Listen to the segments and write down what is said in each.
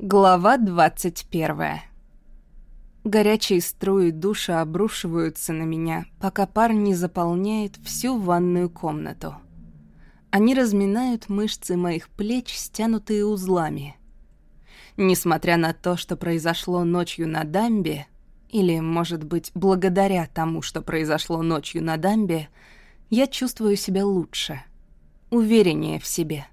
Глава 21. Горячие струи душа обрушиваются на меня, пока пар не заполняет всю ванную комнату. Они разминают мышцы моих плеч, стянутые узлами. Несмотря на то, что произошло ночью на дамбе, или, может быть, благодаря тому, что произошло ночью на дамбе, я чувствую себя лучше, увереннее в себе.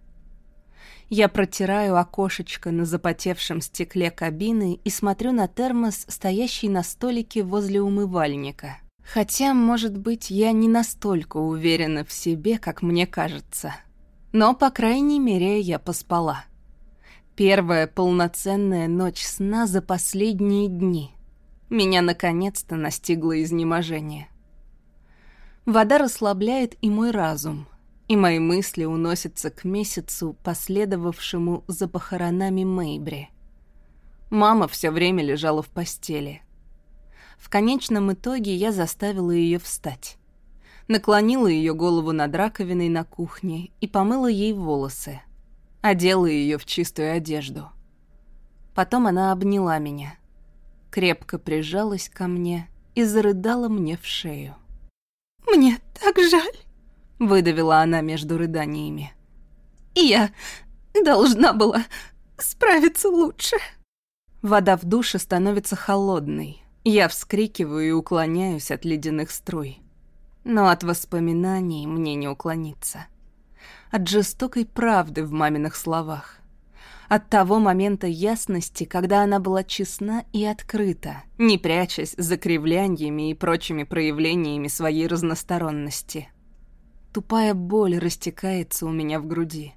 Я протираю окошечко на запотевшем стекле кабины и смотрю на термос, стоящий на столике возле умывальника. Хотя, может быть, я не настолько уверена в себе, как мне кажется. Но, по крайней мере, я поспала. Первая полноценная ночь сна за последние дни. Меня наконец-то настигло изнеможение. Вода расслабляет и мой разум, и мои мысли уносятся к месяцу, последовавшему за похоронами Мэйбри. Мама все время лежала в постели. В конечном итоге я заставила ее встать. Наклонила ее голову над раковиной на кухне и помыла ей волосы. Одела ее в чистую одежду. Потом она обняла меня, крепко прижалась ко мне и зарыдала мне в шею. «Мне так жаль!» — выдавила она между рыданиями. «Я должна была справиться лучше». Вода в душе становится холодной. Я вскрикиваю и уклоняюсь от ледяных струй. Но от воспоминаний мне не уклониться. От жестокой правды в маминых словах. От того момента ясности, когда она была честна и открыта, не прячась за кривляниями и прочими проявлениями своей разносторонности. Тупая боль растекается у меня в груди.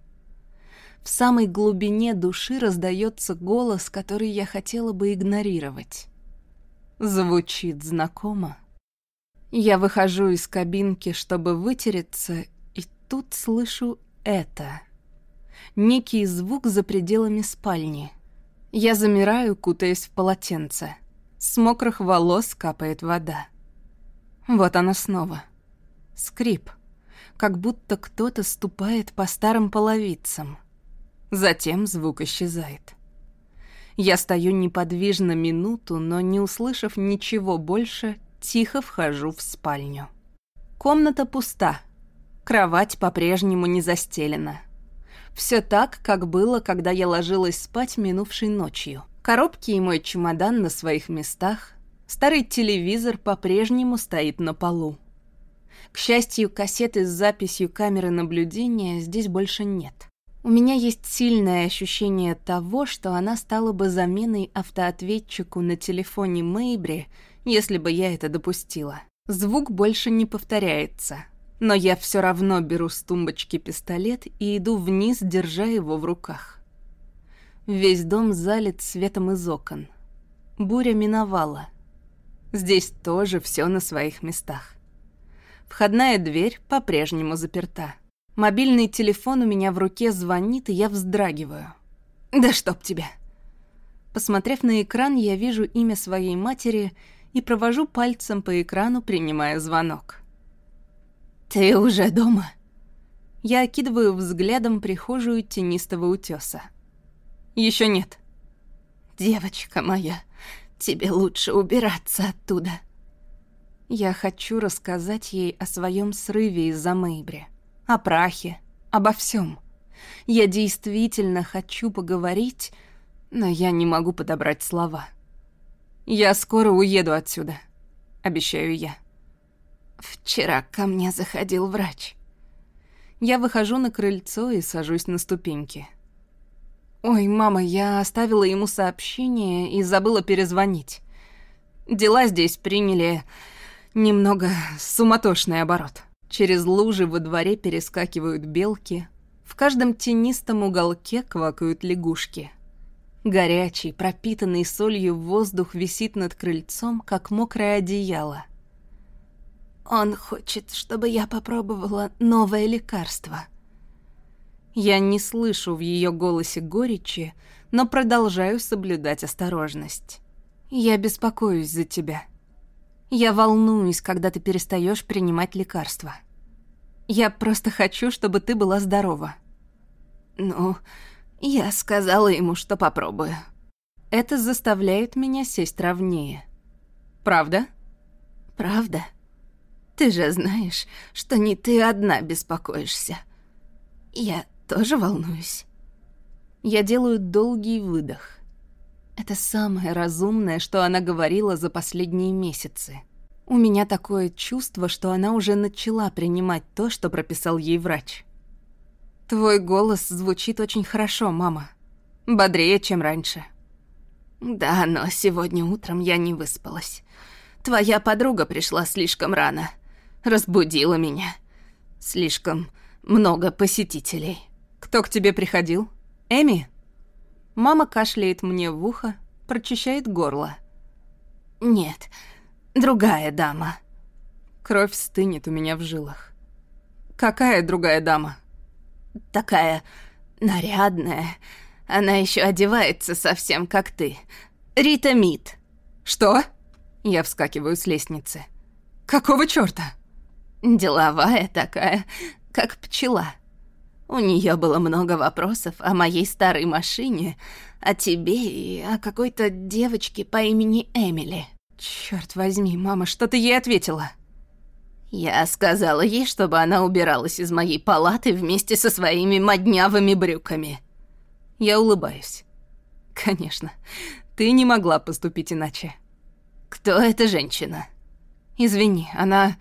В самой глубине души раздается голос, который я хотела бы игнорировать. Звучит знакомо. Я выхожу из кабинки, чтобы вытереться, и тут слышу это. Некий звук за пределами спальни. Я замираю, кутаясь в полотенце. С мокрых волос капает вода. Вот она снова. Скрип как будто кто-то ступает по старым половицам. Затем звук исчезает. Я стою неподвижно минуту, но, не услышав ничего больше, тихо вхожу в спальню. Комната пуста. Кровать по-прежнему не застелена. Все так, как было, когда я ложилась спать минувшей ночью. Коробки и мой чемодан на своих местах. Старый телевизор по-прежнему стоит на полу. К счастью, кассеты с записью камеры наблюдения здесь больше нет. У меня есть сильное ощущение того, что она стала бы заменой автоответчику на телефоне Мэйбри, если бы я это допустила. Звук больше не повторяется. Но я все равно беру с тумбочки пистолет и иду вниз, держа его в руках. Весь дом залит светом из окон. Буря миновала. Здесь тоже все на своих местах. Входная дверь по-прежнему заперта. Мобильный телефон у меня в руке звонит, и я вздрагиваю. «Да чтоб тебя!» Посмотрев на экран, я вижу имя своей матери и провожу пальцем по экрану, принимая звонок. «Ты уже дома?» Я окидываю взглядом прихожую тенистого утеса. Еще нет». «Девочка моя, тебе лучше убираться оттуда». Я хочу рассказать ей о своем срыве из-за Мэйбри, о прахе, обо всем. Я действительно хочу поговорить, но я не могу подобрать слова. Я скоро уеду отсюда, обещаю я. Вчера ко мне заходил врач. Я выхожу на крыльцо и сажусь на ступеньки. Ой, мама, я оставила ему сообщение и забыла перезвонить. Дела здесь приняли Немного суматошный оборот. Через лужи во дворе перескакивают белки. В каждом тенистом уголке квакают лягушки. Горячий, пропитанный солью воздух висит над крыльцом, как мокрое одеяло. Он хочет, чтобы я попробовала новое лекарство. Я не слышу в ее голосе горечи, но продолжаю соблюдать осторожность. Я беспокоюсь за тебя. Я волнуюсь, когда ты перестаешь принимать лекарства. Я просто хочу, чтобы ты была здорова. Ну, я сказала ему, что попробую. Это заставляет меня сесть ровнее. Правда? Правда? Ты же знаешь, что не ты одна беспокоишься. Я тоже волнуюсь. Я делаю долгий выдох. Это самое разумное, что она говорила за последние месяцы. У меня такое чувство, что она уже начала принимать то, что прописал ей врач. Твой голос звучит очень хорошо, мама. Бодрее, чем раньше. Да, но сегодня утром я не выспалась. Твоя подруга пришла слишком рано. Разбудила меня. Слишком много посетителей. Кто к тебе приходил? Эми? Мама кашляет мне в ухо, прочищает горло. Нет, другая дама. Кровь стынет у меня в жилах. Какая другая дама? Такая нарядная. Она еще одевается совсем как ты. Рита Мид. Что? Я вскакиваю с лестницы. Какого чёрта? Деловая такая, как пчела. У нее было много вопросов о моей старой машине, о тебе и о какой-то девочке по имени Эмили. Черт возьми, мама, что ты ей ответила? Я сказала ей, чтобы она убиралась из моей палаты вместе со своими моднявыми брюками. Я улыбаюсь. Конечно, ты не могла поступить иначе. Кто эта женщина? Извини, она...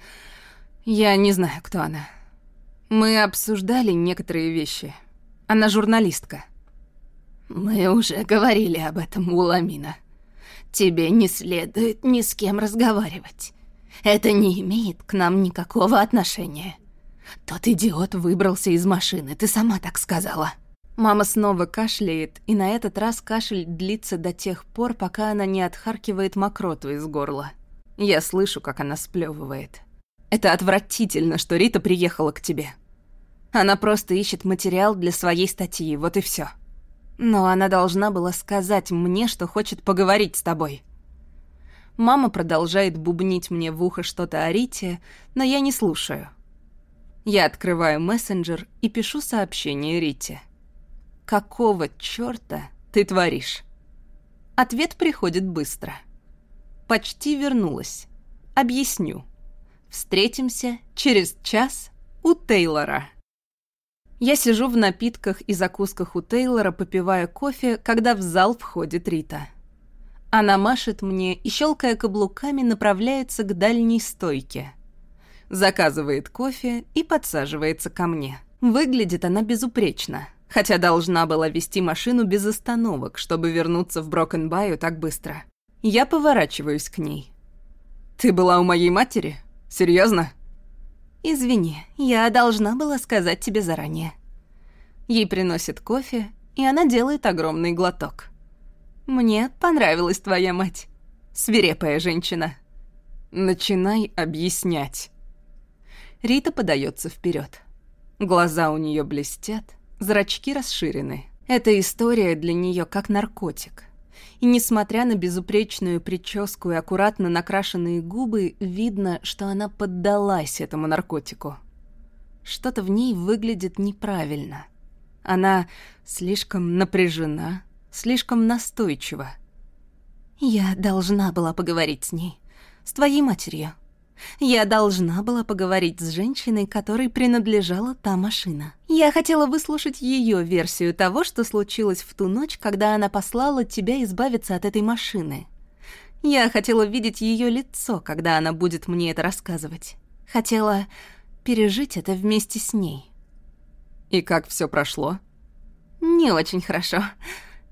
Я не знаю, кто она. Мы обсуждали некоторые вещи. Она журналистка. Мы уже говорили об этом, Уламина. Тебе не следует ни с кем разговаривать. Это не имеет к нам никакого отношения. Тот идиот выбрался из машины, ты сама так сказала. Мама снова кашляет, и на этот раз кашель длится до тех пор, пока она не отхаркивает мокроту из горла. Я слышу, как она сплевывает. Это отвратительно, что Рита приехала к тебе. Она просто ищет материал для своей статьи, вот и все. Но она должна была сказать мне, что хочет поговорить с тобой. Мама продолжает бубнить мне в ухо что-то о Рите, но я не слушаю. Я открываю мессенджер и пишу сообщение Рите. «Какого чёрта ты творишь?» Ответ приходит быстро. «Почти вернулась. Объясню». Встретимся через час у Тейлора. Я сижу в напитках и закусках у Тейлора, попивая кофе, когда в зал входит Рита. Она машет мне и, щелкая каблуками, направляется к дальней стойке. Заказывает кофе и подсаживается ко мне. Выглядит она безупречно, хотя должна была вести машину без остановок, чтобы вернуться в Брокенбаю так быстро. Я поворачиваюсь к ней. «Ты была у моей матери?» Серьезно? Извини, я должна была сказать тебе заранее. Ей приносит кофе, и она делает огромный глоток. Мне понравилась твоя мать. Свирепая женщина. Начинай объяснять. Рита подается вперед. Глаза у нее блестят, зрачки расширены. Эта история для нее как наркотик и несмотря на безупречную прическу и аккуратно накрашенные губы, видно, что она поддалась этому наркотику. Что-то в ней выглядит неправильно. Она слишком напряжена, слишком настойчива. «Я должна была поговорить с ней, с твоей матерью», я должна была поговорить с женщиной, которой принадлежала та машина. Я хотела выслушать ее версию того, что случилось в ту ночь, когда она послала тебя избавиться от этой машины. Я хотела видеть ее лицо, когда она будет мне это рассказывать. Хотела пережить это вместе с ней. И как все прошло? Не очень хорошо.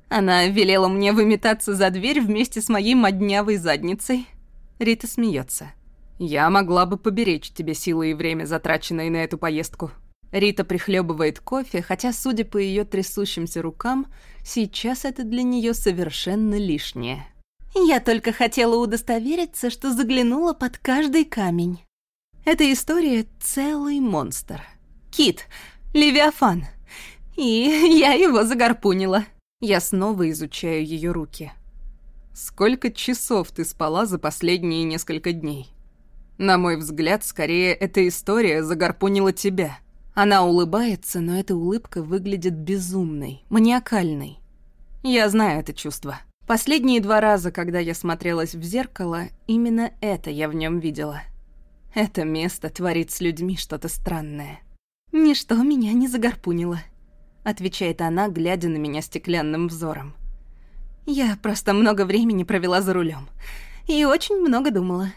Она велела мне выметаться за дверь вместе с моей моднявой задницей. Рита смеется. Я могла бы поберечь тебе силы и время, затраченные на эту поездку. Рита прихлебывает кофе, хотя, судя по ее трясущимся рукам, сейчас это для нее совершенно лишнее. Я только хотела удостовериться, что заглянула под каждый камень. Эта история — целый монстр. Кит, Левиафан. И я его загарпунила. Я снова изучаю ее руки. Сколько часов ты спала за последние несколько дней? На мой взгляд, скорее, эта история загорпунила тебя. Она улыбается, но эта улыбка выглядит безумной, маниакальной. Я знаю это чувство. Последние два раза, когда я смотрелась в зеркало, именно это я в нем видела. Это место творит с людьми что-то странное. «Ничто меня не загорпунило», — отвечает она, глядя на меня стеклянным взором. «Я просто много времени провела за рулем и очень много думала.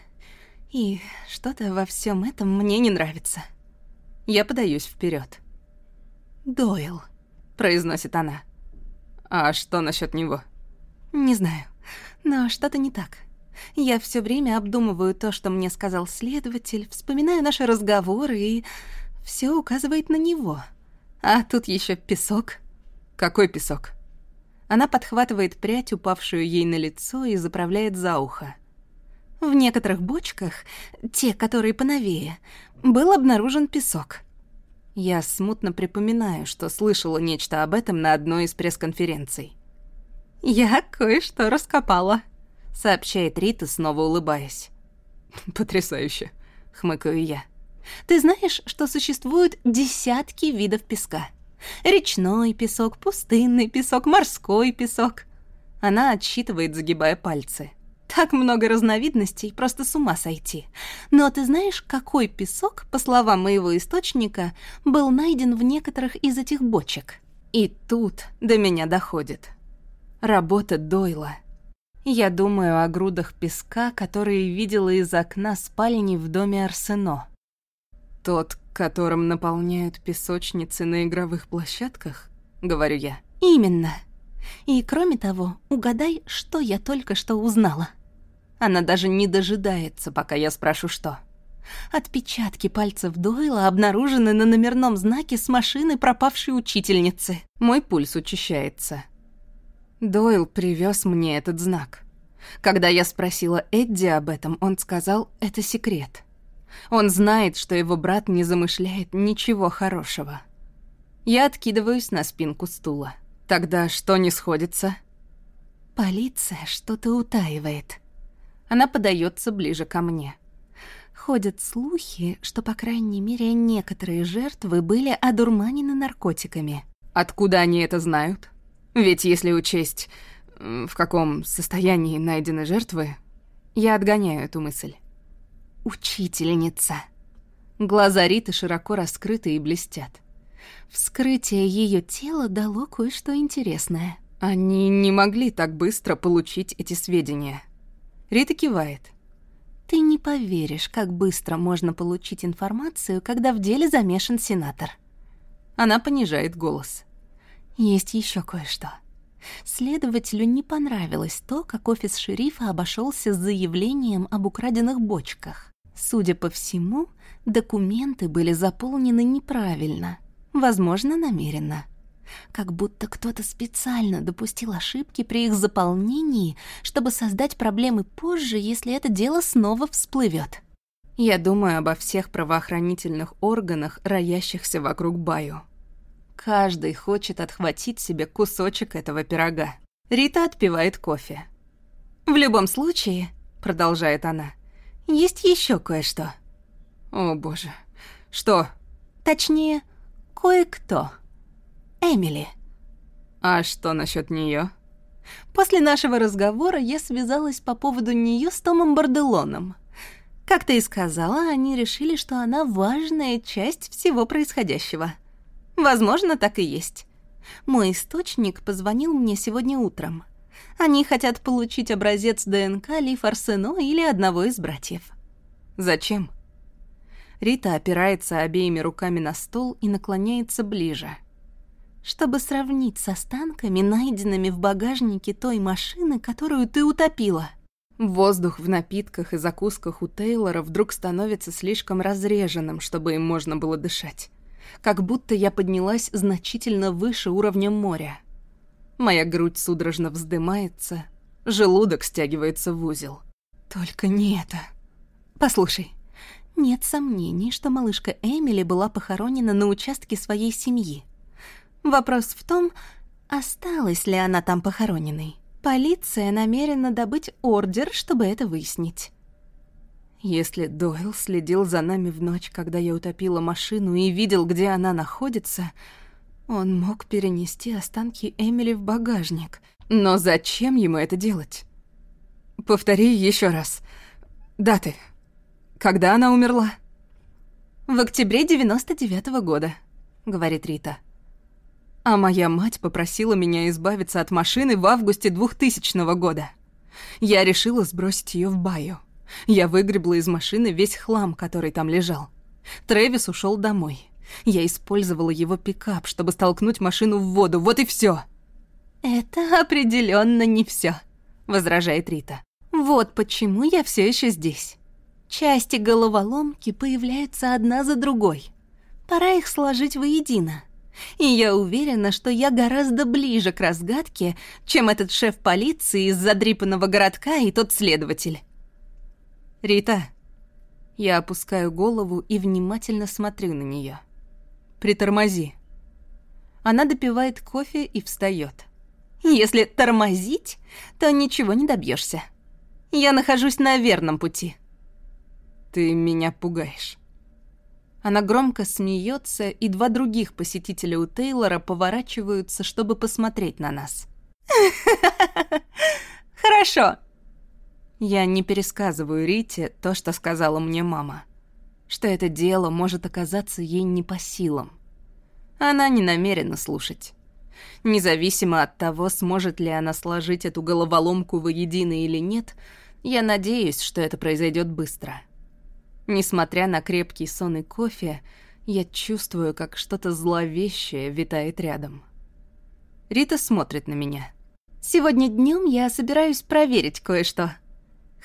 И что-то во всем этом мне не нравится». Я подаюсь вперед. «Дойл», — произносит она. «А что насчет него?» Не знаю, но что-то не так. Я все время обдумываю то, что мне сказал следователь, вспоминаю наши разговоры, и все указывает на него. А тут еще песок. Какой песок? Она подхватывает прядь, упавшую ей на лицо, и заправляет за ухо. В некоторых бочках, те, которые поновее, был обнаружен песок. Я смутно припоминаю, что слышала нечто об этом на одной из пресс-конференций. «Я кое-что раскопала», — сообщает Рита, снова улыбаясь. «Потрясающе», — хмыкаю я. «Ты знаешь, что существуют десятки видов песка? Речной песок, пустынный песок, морской песок». Она отсчитывает, загибая пальцы. Так много разновидностей, просто с ума сойти. Но ты знаешь, какой песок, по словам моего источника, был найден в некоторых из этих бочек? И тут до меня доходит. Работа Дойла. Я думаю о грудах песка, которые видела из окна спальни в доме Арсено. Тот, которым наполняют песочницы на игровых площадках, говорю я. Именно. И кроме того, угадай, что я только что узнала. Она даже не дожидается, пока я спрошу, что. Отпечатки пальцев Дойла обнаружены на номерном знаке с машины пропавшей учительницы. Мой пульс учащается. Дойл привез мне этот знак. Когда я спросила Эдди об этом, он сказал, это секрет. Он знает, что его брат не замышляет ничего хорошего. Я откидываюсь на спинку стула. Тогда что не сходится? Полиция что-то утаивает. Она подается ближе ко мне. Ходят слухи, что, по крайней мере, некоторые жертвы были одурманены наркотиками. Откуда они это знают? Ведь если учесть, в каком состоянии найдены жертвы, я отгоняю эту мысль. Учительница. Глаза Риты широко раскрыты и блестят. Вскрытие ее тела дало кое-что интересное. Они не могли так быстро получить эти сведения. Рита кивает. Ты не поверишь, как быстро можно получить информацию, когда в деле замешан сенатор. Она понижает голос. Есть еще кое-что. Следователю не понравилось то, как офис шерифа обошелся с заявлением об украденных бочках. Судя по всему, документы были заполнены неправильно, возможно, намеренно. Как будто кто-то специально допустил ошибки при их заполнении, чтобы создать проблемы позже, если это дело снова всплывет. Я думаю обо всех правоохранительных органах, роящихся вокруг Баю. Каждый хочет отхватить себе кусочек этого пирога. Рита отпивает кофе. «В любом случае», — продолжает она, — «есть еще кое-что». «О, боже. Что?» «Точнее, кое-кто. Эмили». «А что насчет нее? После нашего разговора я связалась по поводу нее с Томом Барделоном. Как ты и сказала, они решили, что она важная часть всего происходящего. Возможно, так и есть. Мой источник позвонил мне сегодня утром. Они хотят получить образец ДНК Ли Фарсено или одного из братьев. Зачем? Рита опирается обеими руками на стол и наклоняется ближе. Чтобы сравнить с останками, найденными в багажнике той машины, которую ты утопила. Воздух в напитках и закусках у Тейлора вдруг становится слишком разреженным, чтобы им можно было дышать как будто я поднялась значительно выше уровня моря. Моя грудь судорожно вздымается, желудок стягивается в узел. Только не это. Послушай, нет сомнений, что малышка Эмили была похоронена на участке своей семьи. Вопрос в том, осталась ли она там похороненной. Полиция намерена добыть ордер, чтобы это выяснить. Если Дойл следил за нами в ночь, когда я утопила машину и видел, где она находится, он мог перенести останки Эмили в багажник. Но зачем ему это делать? Повтори еще раз. Даты. Когда она умерла? В октябре 99-го года, говорит Рита. А моя мать попросила меня избавиться от машины в августе 2000 года. Я решила сбросить ее в баю. Я выгребла из машины весь хлам, который там лежал. Трэвис ушел домой. Я использовала его пикап, чтобы столкнуть машину в воду. Вот и все. Это определенно не все, возражает Рита. Вот почему я все еще здесь. Части головоломки появляются одна за другой. Пора их сложить воедино. И я уверена, что я гораздо ближе к разгадке, чем этот шеф полиции из задрипанного городка и тот следователь. «Рита». Я опускаю голову и внимательно смотрю на нее. «Притормози». Она допивает кофе и встает. «Если тормозить, то ничего не добьешься. Я нахожусь на верном пути». «Ты меня пугаешь». Она громко смеется, и два других посетителя у Тейлора поворачиваются, чтобы посмотреть на нас. «Хорошо». Я не пересказываю Рите то, что сказала мне мама. Что это дело может оказаться ей не по силам. Она не намерена слушать. Независимо от того, сможет ли она сложить эту головоломку воедино или нет, я надеюсь, что это произойдет быстро. Несмотря на крепкий сон и кофе, я чувствую, как что-то зловещее витает рядом. Рита смотрит на меня. «Сегодня днем я собираюсь проверить кое-что.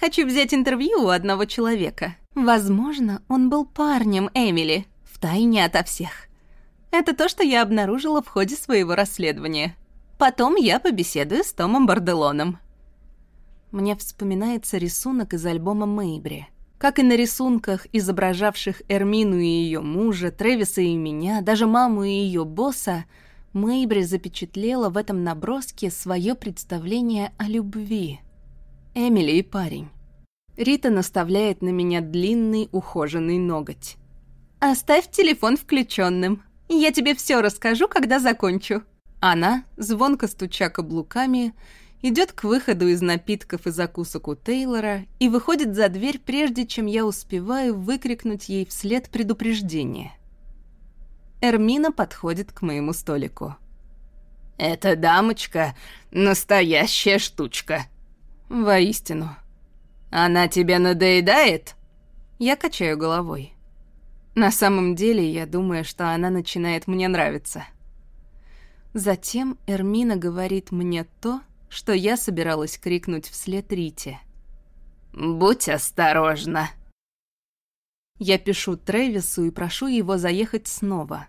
Хочу взять интервью у одного человека. Возможно, он был парнем Эмили, втайне ото всех. Это то, что я обнаружила в ходе своего расследования. Потом я побеседую с Томом Барделоном». Мне вспоминается рисунок из альбома Мэйбри — как и на рисунках, изображавших Эрмину и ее мужа, Трэвиса и меня, даже маму и ее босса, Мэйбри запечатлела в этом наброске свое представление о любви. Эмили и парень. Рита наставляет на меня длинный ухоженный ноготь. «Оставь телефон включенным. Я тебе все расскажу, когда закончу». Она, звонко стуча каблуками, идет к выходу из напитков и закусок у Тейлора и выходит за дверь, прежде чем я успеваю выкрикнуть ей вслед предупреждение. Эрмина подходит к моему столику. «Эта дамочка — настоящая штучка». «Воистину». «Она тебе надоедает?» Я качаю головой. На самом деле, я думаю, что она начинает мне нравиться. Затем Эрмина говорит мне то, что я собиралась крикнуть вслед Рите. «Будь осторожна!» Я пишу Трэвису и прошу его заехать снова.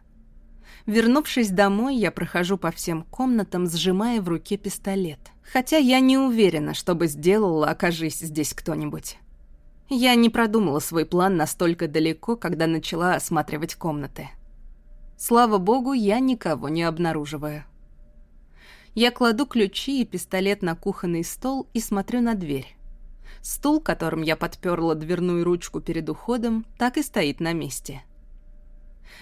Вернувшись домой, я прохожу по всем комнатам, сжимая в руке пистолет. Хотя я не уверена, что бы сделала, окажись здесь кто-нибудь. Я не продумала свой план настолько далеко, когда начала осматривать комнаты. Слава богу, я никого не обнаруживаю. Я кладу ключи и пистолет на кухонный стол и смотрю на дверь. Стул, которым я подперла дверную ручку перед уходом, так и стоит на месте.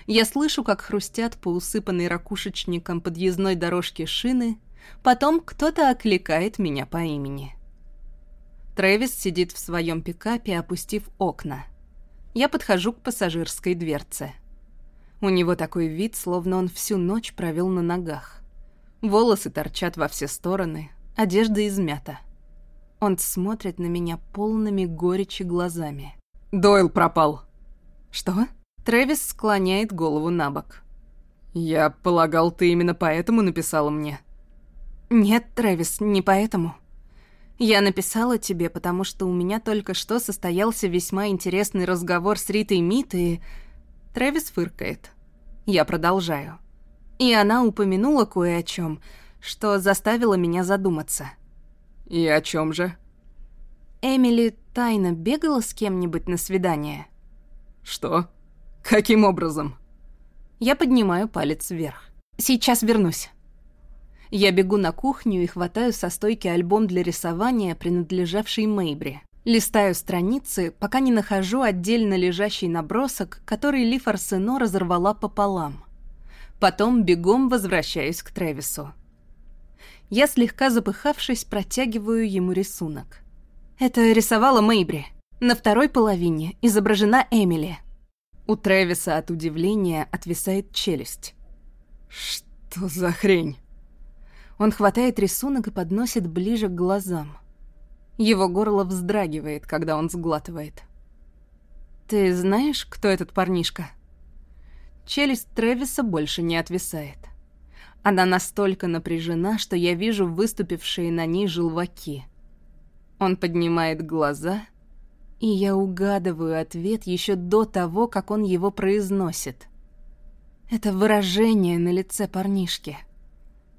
Я слышу, как хрустят по усыпанной ракушечником подъездной дорожке шины, потом кто-то окликает меня по имени. Трэвис сидит в своем пикапе, опустив окна. Я подхожу к пассажирской дверце. У него такой вид, словно он всю ночь провел на ногах. Волосы торчат во все стороны, одежда измята. Он смотрит на меня полными горечи глазами. «Дойл пропал». «Что?» Трэвис склоняет голову на бок. «Я полагал, ты именно поэтому написала мне». «Нет, Трэвис, не поэтому. Я написала тебе, потому что у меня только что состоялся весьма интересный разговор с Ритой Мит, и...» Трэвис фыркает. Я продолжаю. И она упомянула кое о чем, что заставило меня задуматься. «И о чем же?» Эмили тайно бегала с кем-нибудь на свидание. «Что? Каким образом?» Я поднимаю палец вверх. «Сейчас вернусь». Я бегу на кухню и хватаю со стойки альбом для рисования, принадлежавший Мэйбри. Листаю страницы, пока не нахожу отдельно лежащий набросок, который Ли Фарсено разорвала пополам. Потом бегом возвращаюсь к Трэвису. Я, слегка запыхавшись, протягиваю ему рисунок. Это рисовала Мэйбри. На второй половине изображена Эмили. У Трэвиса от удивления отвисает челюсть. «Что за хрень?» Он хватает рисунок и подносит ближе к глазам. Его горло вздрагивает, когда он сглатывает. «Ты знаешь, кто этот парнишка?» Челюсть Трэвиса больше не отвисает. Она настолько напряжена, что я вижу выступившие на ней желваки. Он поднимает глаза, и я угадываю ответ еще до того, как он его произносит. Это выражение на лице парнишки.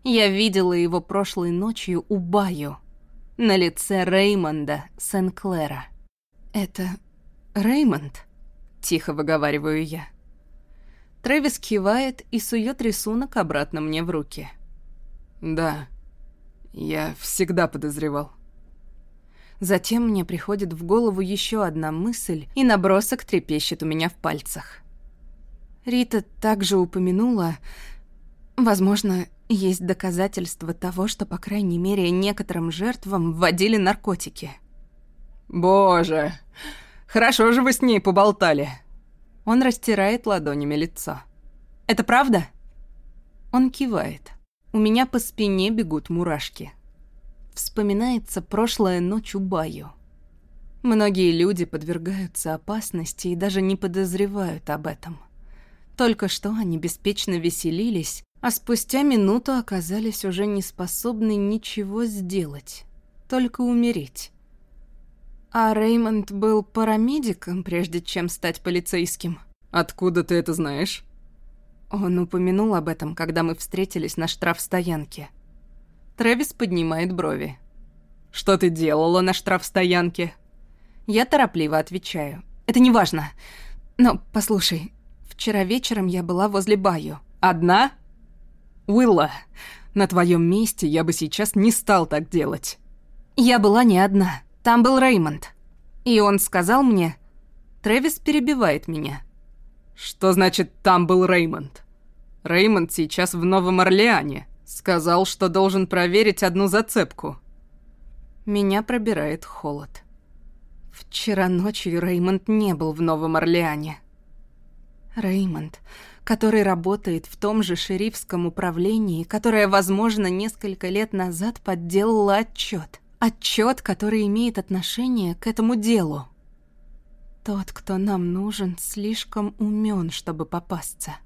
Я видела его прошлой ночью у Баю, на лице Реймонда Сен-Клера. «Это Реймонд?» — тихо выговариваю я. Трэвис кивает и сует рисунок обратно мне в руки. «Да, я всегда подозревал». Затем мне приходит в голову еще одна мысль, и набросок трепещет у меня в пальцах. Рита также упомянула... Возможно, есть доказательства того, что, по крайней мере, некоторым жертвам вводили наркотики. «Боже, хорошо же вы с ней поболтали», он растирает ладонями лицо. «Это правда?» Он кивает. У меня по спине бегут мурашки. Вспоминается прошлая ночь у Баю. Многие люди подвергаются опасности и даже не подозревают об этом. Только что они беспечно веселились, а спустя минуту оказались уже не способны ничего сделать, только умереть. А Реймонд был парамедиком, прежде чем стать полицейским. Откуда ты это знаешь? Он упомянул об этом, когда мы встретились на штрафстоянке. Трэвис поднимает брови. Что ты делала на штрафстоянке? Я торопливо отвечаю. Это не важно. Но, послушай, вчера вечером я была возле Баю. Одна? Уилла, на твоем месте я бы сейчас не стал так делать. Я была не одна. Там был Реймонд. И он сказал мне... Трэвис перебивает меня. Что значит «там был Реймонд»? Реймонд сейчас в Новом Орлеане. Сказал, что должен проверить одну зацепку. Меня пробирает холод. Вчера ночью Реймонд не был в Новом Орлеане. Реймонд, который работает в том же шерифском управлении, которое, возможно, несколько лет назад подделало отчет. Отчет, который имеет отношение к этому делу. Тот, кто нам нужен, слишком умен, чтобы попасться.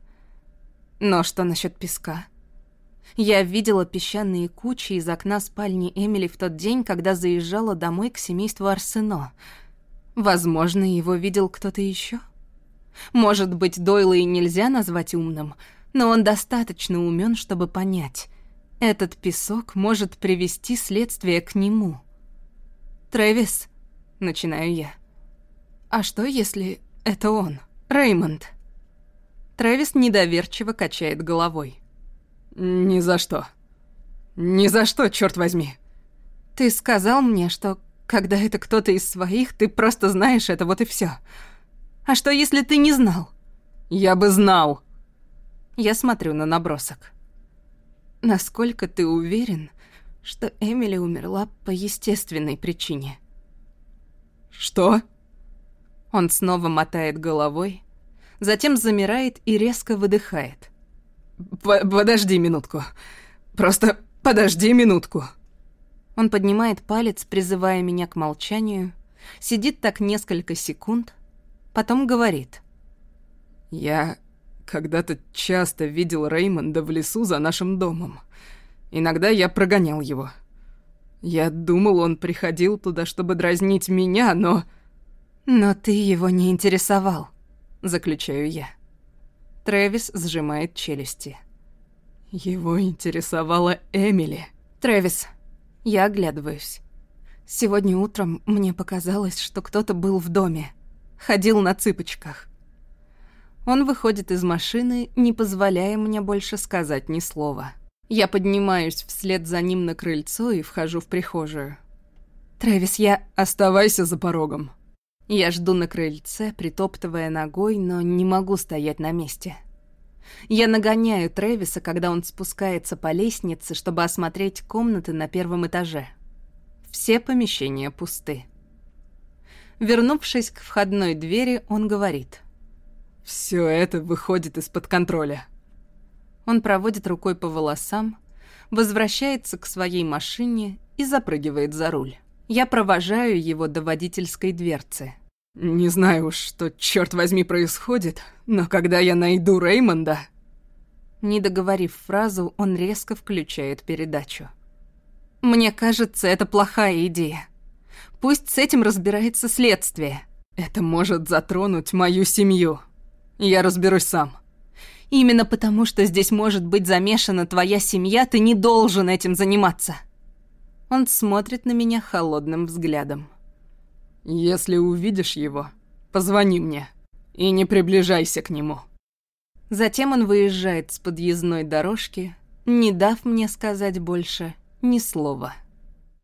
Но что насчет песка? Я видела песчаные кучи из окна спальни Эмили в тот день, когда заезжала домой к семейству Арсено. Возможно, его видел кто-то еще. Может быть, Дойла и нельзя назвать умным, но он достаточно умен, чтобы понять. Этот песок может привести следствие к нему. «Трэвис», — начинаю я. «А что, если это он, Реймонд?» Трэвис недоверчиво качает головой. «Ни за что. Ни за что, черт возьми!» «Ты сказал мне, что когда это кто-то из своих, ты просто знаешь это, вот и все. А что, если ты не знал?» «Я бы знал!» Я смотрю на набросок. Насколько ты уверен, что Эмили умерла по естественной причине? Что? Он снова мотает головой, затем замирает и резко выдыхает. Подожди минутку. Просто подожди минутку. Он поднимает палец, призывая меня к молчанию, сидит так несколько секунд, потом говорит. Я когда-то часто видел Реймонда в лесу за нашим домом. Иногда я прогонял его. Я думал, он приходил туда, чтобы дразнить меня, но... Но ты его не интересовал, заключаю я. Трэвис сжимает челюсти. Его интересовала Эмили. Трэвис, я оглядываюсь. Сегодня утром мне показалось, что кто-то был в доме. Ходил на цыпочках. Он выходит из машины, не позволяя мне больше сказать ни слова. Я поднимаюсь вслед за ним на крыльцо и вхожу в прихожую. «Трэвис, я...» «Оставайся за порогом». Я жду на крыльце, притоптывая ногой, но не могу стоять на месте. Я нагоняю Трэвиса, когда он спускается по лестнице, чтобы осмотреть комнаты на первом этаже. Все помещения пусты. Вернувшись к входной двери, он говорит. «Все это выходит из-под контроля». Он проводит рукой по волосам, возвращается к своей машине и запрыгивает за руль. Я провожаю его до водительской дверцы. «Не знаю уж, что, черт возьми, происходит, но когда я найду Реймонда...» Не договорив фразу, он резко включает передачу. «Мне кажется, это плохая идея. Пусть с этим разбирается следствие. Это может затронуть мою семью. Я разберусь сам». Именно потому, что здесь может быть замешана твоя семья, ты не должен этим заниматься. Он смотрит на меня холодным взглядом. Если увидишь его, позвони мне и не приближайся к нему. Затем он выезжает с подъездной дорожки, не дав мне сказать больше ни слова.